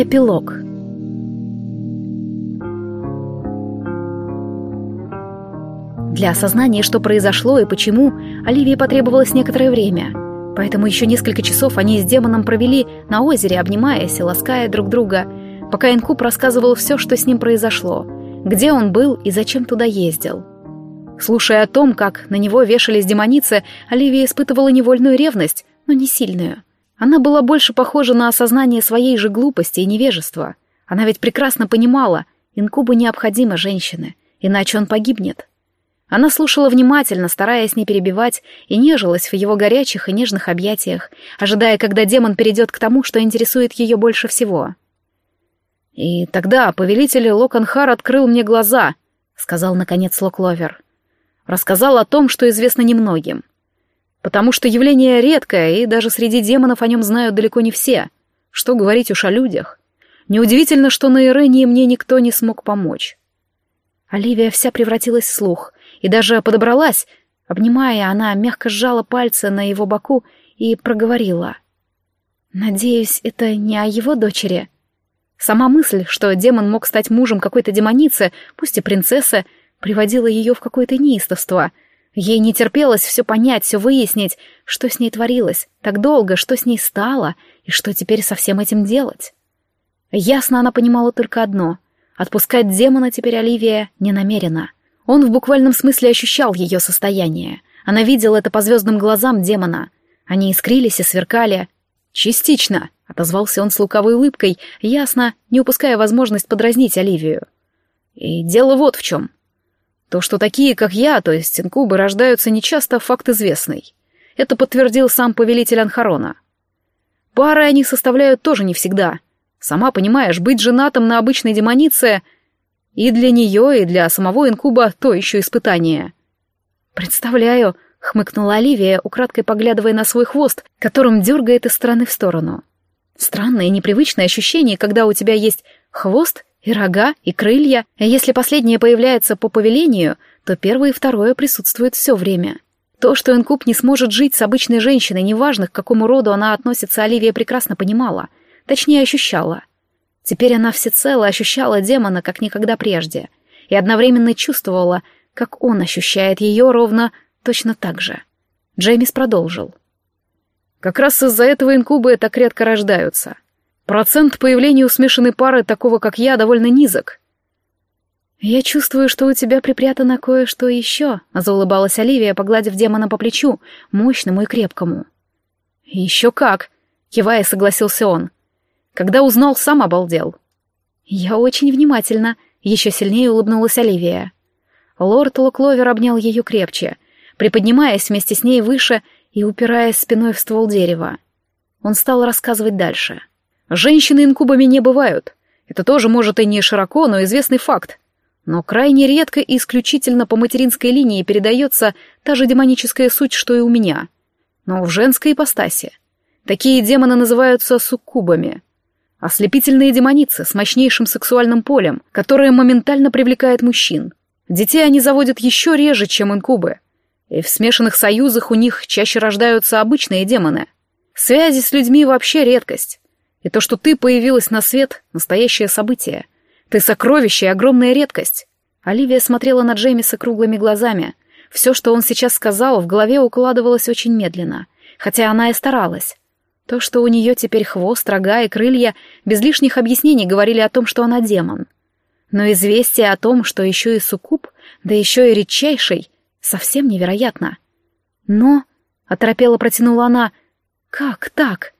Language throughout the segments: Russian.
Эпилог Для осознания, что произошло и почему, Оливии потребовалось некоторое время. Поэтому еще несколько часов они с демоном провели на озере, обнимаясь и лаская друг друга, пока Инкуб рассказывал все, что с ним произошло, где он был и зачем туда ездил. Слушая о том, как на него вешались демоницы, Оливия испытывала невольную ревность, но не сильную. Она была больше похожа на осознание своей же глупости и невежества. Она ведь прекрасно понимала, инкубу необходимы женщины, иначе он погибнет. Она слушала внимательно, стараясь не перебивать, и нежилась в его горячих и нежных объятиях, ожидая, когда демон перейдет к тому, что интересует ее больше всего. «И тогда повелитель Локанхар открыл мне глаза», — сказал, наконец, Локловер. «Рассказал о том, что известно немногим потому что явление редкое, и даже среди демонов о нем знают далеко не все. Что говорить уж о людях. Неудивительно, что на Ирении мне никто не смог помочь. Оливия вся превратилась в слух и даже подобралась. Обнимая, она мягко сжала пальцы на его боку и проговорила. «Надеюсь, это не о его дочери?» Сама мысль, что демон мог стать мужем какой-то демоницы, пусть и принцессы, приводила ее в какое-то неистовство — Ей не терпелось все понять, все выяснить, что с ней творилось, так долго, что с ней стало, и что теперь со всем этим делать. Ясно она понимала только одно — отпускать демона теперь Оливия не намерена. Он в буквальном смысле ощущал ее состояние. Она видела это по звездным глазам демона. Они искрились и сверкали. «Частично», — отозвался он с луковой улыбкой, ясно, не упуская возможность подразнить Оливию. «И дело вот в чем. То, что такие, как я, то есть инкубы, рождаются нечасто, факт известный. Это подтвердил сам повелитель Анхарона. Пары они составляют тоже не всегда. Сама понимаешь, быть женатым на обычной демонице и для нее, и для самого инкуба то еще испытание. «Представляю», — хмыкнула Оливия, украдкой поглядывая на свой хвост, которым дергает из стороны в сторону. Странное и непривычное ощущение, когда у тебя есть хвост и рога, и крылья, если последнее появляется по повелению, то первое и второе присутствуют все время. То, что инкуб не сможет жить с обычной женщиной, неважно, к какому роду она относится, Оливия прекрасно понимала, точнее ощущала. Теперь она всецело ощущала демона, как никогда прежде, и одновременно чувствовала, как он ощущает ее ровно точно так же. Джеймис продолжил. «Как раз из-за этого инкубы так редко рождаются. Процент появления у смешанной пары такого, как я, довольно низок. «Я чувствую, что у тебя припрятано кое-что еще», — заулыбалась Оливия, погладив демона по плечу, мощному и крепкому. «Еще как!» — кивая, согласился он. Когда узнал, сам обалдел. «Я очень внимательно», — еще сильнее улыбнулась Оливия. Лорд Локловер обнял ее крепче, приподнимаясь вместе с ней выше и упираясь спиной в ствол дерева. Он стал рассказывать дальше. Женщины инкубами не бывают. Это тоже, может, и не широко, но известный факт. Но крайне редко и исключительно по материнской линии передается та же демоническая суть, что и у меня. Но в женской ипостаси. Такие демоны называются суккубами. Ослепительные демоницы с мощнейшим сексуальным полем, которое моментально привлекает мужчин. Детей они заводят еще реже, чем инкубы. И в смешанных союзах у них чаще рождаются обычные демоны. Связи с людьми вообще редкость. И то, что ты появилась на свет — настоящее событие. Ты сокровище и огромная редкость. Оливия смотрела на Джеймиса круглыми глазами. Все, что он сейчас сказал, в голове укладывалось очень медленно. Хотя она и старалась. То, что у нее теперь хвост, рога и крылья, без лишних объяснений говорили о том, что она демон. Но известие о том, что еще и суккуб, да еще и редчайший, совсем невероятно. Но, — оторопела протянула она, — как так? —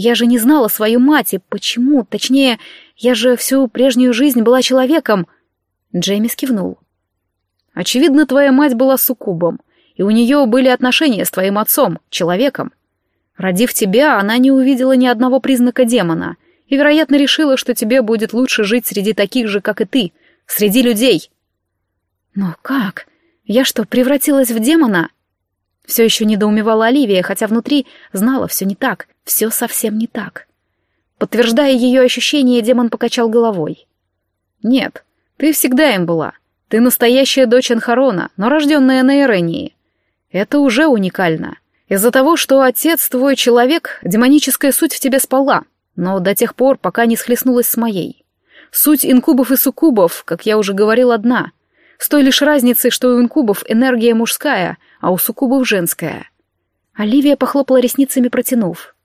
я же не знала свою мать, и почему, точнее, я же всю прежнюю жизнь была человеком. Джеймис кивнул. Очевидно, твоя мать была суккубом, и у нее были отношения с твоим отцом, человеком. Родив тебя, она не увидела ни одного признака демона, и, вероятно, решила, что тебе будет лучше жить среди таких же, как и ты, среди людей. Но как? Я что, превратилась в демона? Все еще недоумевала Оливия, хотя внутри знала все не так, все совсем не так. Подтверждая ее ощущение, демон покачал головой. «Нет, ты всегда им была. Ты настоящая дочь Анхарона, но рожденная на Ирении. Это уже уникально. Из-за того, что отец твой человек, демоническая суть в тебе спала. но до тех пор, пока не схлестнулась с моей. Суть инкубов и суккубов, как я уже говорил, одна. С той лишь разницей, что у инкубов энергия мужская, а у суккубов женская. Оливия похлопала ресницами, протянув.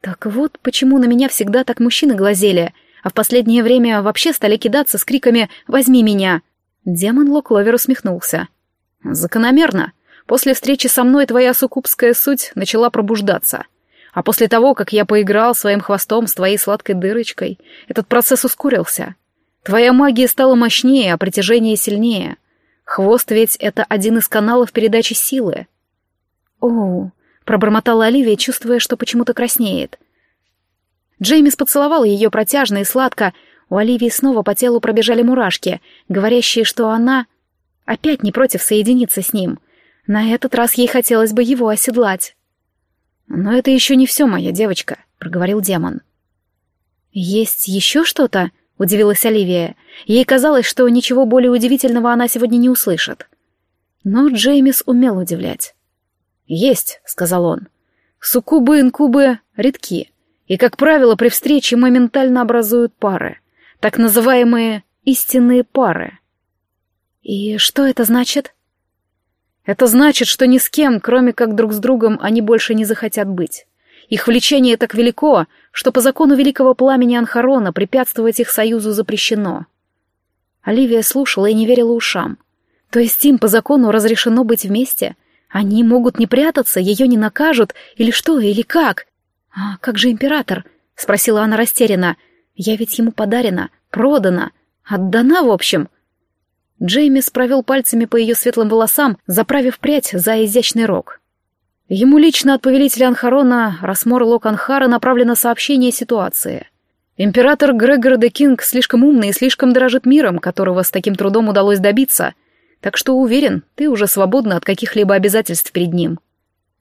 Так вот, почему на меня всегда так мужчины глазели, а в последнее время вообще стали кидаться с криками «Возьми меня!» Демон Локловер усмехнулся. «Закономерно. После встречи со мной твоя суккубская суть начала пробуждаться. А после того, как я поиграл своим хвостом с твоей сладкой дырочкой, этот процесс ускорился. Твоя магия стала мощнее, а притяжение сильнее. Хвост ведь это один из каналов передачи силы. Оу, пробормотала Оливия, чувствуя, что почему-то краснеет. Джеймис поцеловал ее протяжно и сладко. У Оливии снова по телу пробежали мурашки, говорящие, что она опять не против соединиться с ним. На этот раз ей хотелось бы его оседлать. «Но это еще не все, моя девочка», — проговорил демон. «Есть еще что-то?» — удивилась Оливия. Ей казалось, что ничего более удивительного она сегодня не услышит. Но Джеймис умел удивлять. «Есть», — сказал он. «Суккубы-инкубы редки, и, как правило, при встрече моментально образуют пары, так называемые истинные пары». «И что это значит?» Это значит, что ни с кем, кроме как друг с другом, они больше не захотят быть. Их влечение так велико, что по закону великого пламени Анхарона препятствовать их союзу запрещено. Оливия слушала и не верила ушам. То есть им по закону разрешено быть вместе? Они могут не прятаться, ее не накажут, или что, или как? А как же император? Спросила она растерянно. Я ведь ему подарена, продана, отдана, в общем. Джеймис провел пальцами по ее светлым волосам, заправив прядь за изящный рог. Ему лично от повелителя Анхарона Расмор Локанхара направлено сообщение ситуации. Император Грегор де Кинг слишком умный и слишком дорожит миром, которого с таким трудом удалось добиться, так что уверен, ты уже свободна от каких-либо обязательств перед ним.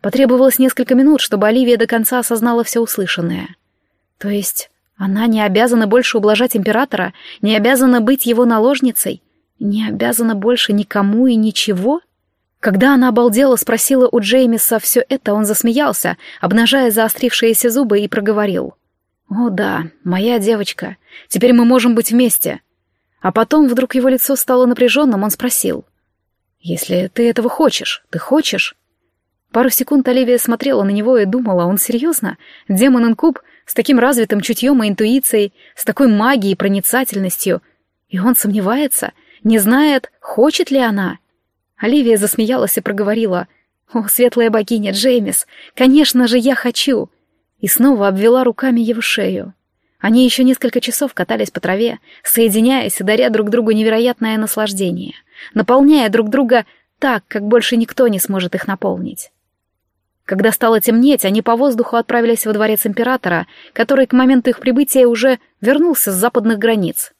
Потребовалось несколько минут, чтобы Оливия до конца осознала все услышанное. То есть она не обязана больше ублажать императора, не обязана быть его наложницей, не обязана больше никому и ничего? Когда она обалдела, спросила у Джеймиса все это, он засмеялся, обнажая заострившиеся зубы, и проговорил. «О да, моя девочка, теперь мы можем быть вместе». А потом вдруг его лицо стало напряженным, он спросил. «Если ты этого хочешь, ты хочешь?» Пару секунд Оливия смотрела на него и думала, он серьезно? Демон-инкуб с таким развитым чутьем и интуицией, с такой магией и проницательностью. И он сомневается — не знает, хочет ли она. Оливия засмеялась и проговорила. «О, светлая богиня Джеймис, конечно же, я хочу!» И снова обвела руками его шею. Они еще несколько часов катались по траве, соединяясь и даря друг другу невероятное наслаждение, наполняя друг друга так, как больше никто не сможет их наполнить. Когда стало темнеть, они по воздуху отправились во дворец императора, который к моменту их прибытия уже вернулся с западных границ.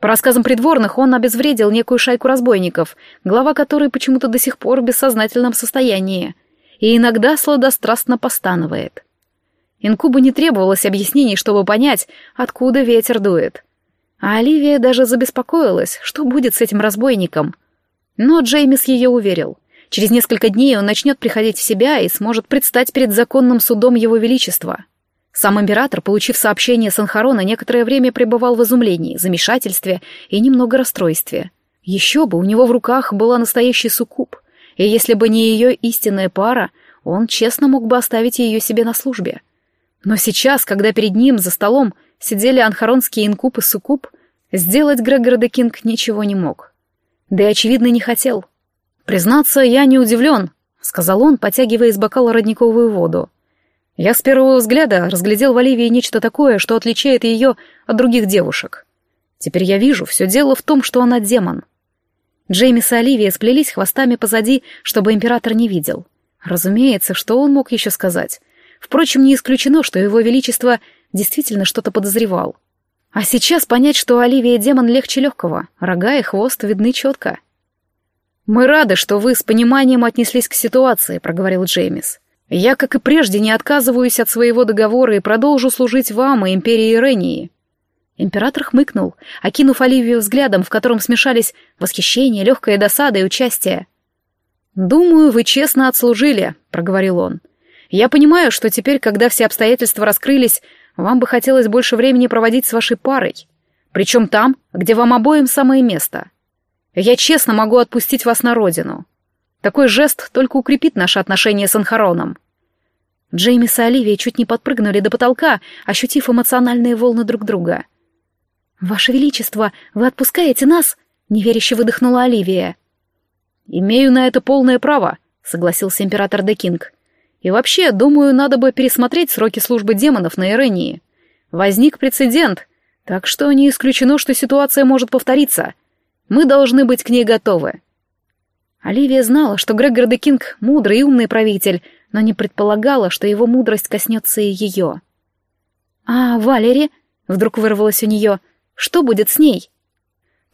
По рассказам придворных, он обезвредил некую шайку разбойников, глава которой почему-то до сих пор в бессознательном состоянии, и иногда сладострастно постанывает. Инкубу не требовалось объяснений, чтобы понять, откуда ветер дует. А Оливия даже забеспокоилась, что будет с этим разбойником. Но Джеймис ее уверил. Через несколько дней он начнет приходить в себя и сможет предстать перед законным судом его величества. Сам император, получив сообщение Санхарона, некоторое время пребывал в изумлении, замешательстве и немного расстройстве. Еще бы, у него в руках была настоящий суккуб, и если бы не ее истинная пара, он честно мог бы оставить ее себе на службе. Но сейчас, когда перед ним за столом сидели анхаронские инкуб и суккуб, сделать Грегор де Кинг ничего не мог. Да и, очевидно, не хотел. «Признаться, я не удивлен», — сказал он, потягивая из бокала родниковую воду. Я с первого взгляда разглядел в Оливии нечто такое, что отличает ее от других девушек. Теперь я вижу, все дело в том, что она демон. Джеймис и Оливия сплелись хвостами позади, чтобы император не видел. Разумеется, что он мог еще сказать. Впрочем, не исключено, что его величество действительно что-то подозревал. А сейчас понять, что Оливия демон легче легкого, рога и хвост видны четко. «Мы рады, что вы с пониманием отнеслись к ситуации», — проговорил Джеймис. Я, как и прежде, не отказываюсь от своего договора и продолжу служить вам и империи Ирении». Император хмыкнул, окинув Оливию взглядом, в котором смешались восхищение, легкая досада и участие. «Думаю, вы честно отслужили», — проговорил он. «Я понимаю, что теперь, когда все обстоятельства раскрылись, Вам бы хотелось больше времени проводить с вашей парой. Причем там, где вам обоим самое место. Я честно могу отпустить вас на родину. Такой жест только укрепит наши отношения с Анхароном. Джеймис и Оливия чуть не подпрыгнули до потолка, ощутив эмоциональные волны друг друга. «Ваше Величество, вы отпускаете нас?» — неверяще выдохнула Оливия. «Имею на это полное право», — согласился император Декинг. «И вообще, думаю, надо бы пересмотреть сроки службы демонов на Ирении. Возник прецедент, так что не исключено, что ситуация может повториться. Мы должны быть к ней готовы». Оливия знала, что Грегор Декинг — мудрый и умный правитель, но не предполагала, что его мудрость коснется и ее. «А Валери?» — вдруг вырвалось у нее. «Что будет с ней?»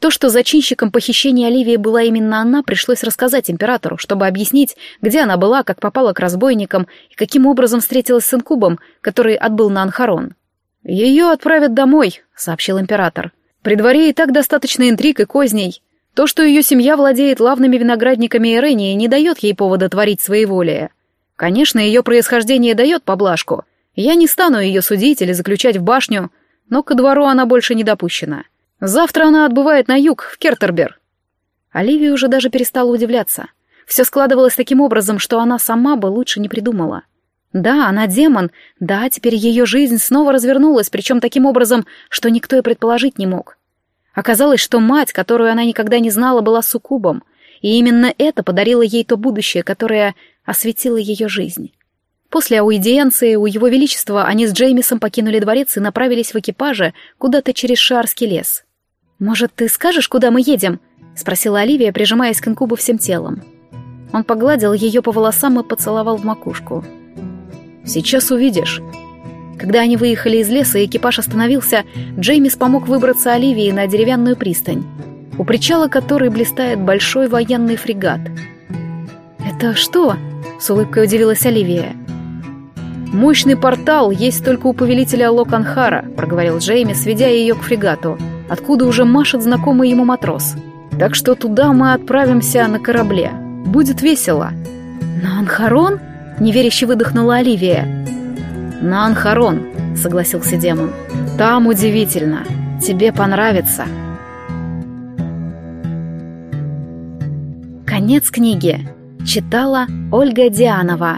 То, что зачинщиком похищения Оливии была именно она, пришлось рассказать императору, чтобы объяснить, где она была, как попала к разбойникам и каким образом встретилась с инкубом, который отбыл на Анхарон. «Ее отправят домой», — сообщил император. «При дворе и так достаточно интриг и козней. То, что ее семья владеет лавными виноградниками Ирении, не дает ей повода творить своеволие. Конечно, ее происхождение дает поблажку. Я не стану ее судить или заключать в башню, но ко двору она больше не допущена. Завтра она отбывает на юг, в Кертербер. Оливия уже даже перестала удивляться. Все складывалось таким образом, что она сама бы лучше не придумала. Да, она демон, да, теперь ее жизнь снова развернулась, причем таким образом, что никто и предположить не мог. Оказалось, что мать, которую она никогда не знала, была суккубом, и именно это подарило ей то будущее, которое осветила ее жизнь. После аудиенции у его величества они с Джеймисом покинули дворец и направились в экипаже куда-то через Шарский лес. «Может, ты скажешь, куда мы едем?» — спросила Оливия, прижимаясь к инкубу всем телом. Он погладил ее по волосам и поцеловал в макушку. «Сейчас увидишь». Когда они выехали из леса, экипаж остановился, Джеймис помог выбраться Оливии на деревянную пристань, у причала которой блистает большой военный фрегат. «Это что?» С улыбкой удивилась Оливия. «Мощный портал есть только у повелителя Локанхара», — проговорил Джейми, сведя ее к фрегату, откуда уже машет знакомый ему матрос. «Так что туда мы отправимся на корабле. Будет весело». «На Анхарон?» — неверяще выдохнула Оливия. «На Анхарон», — согласился демон. «Там удивительно. Тебе понравится». Конец книги. Читала Ольга Дианова.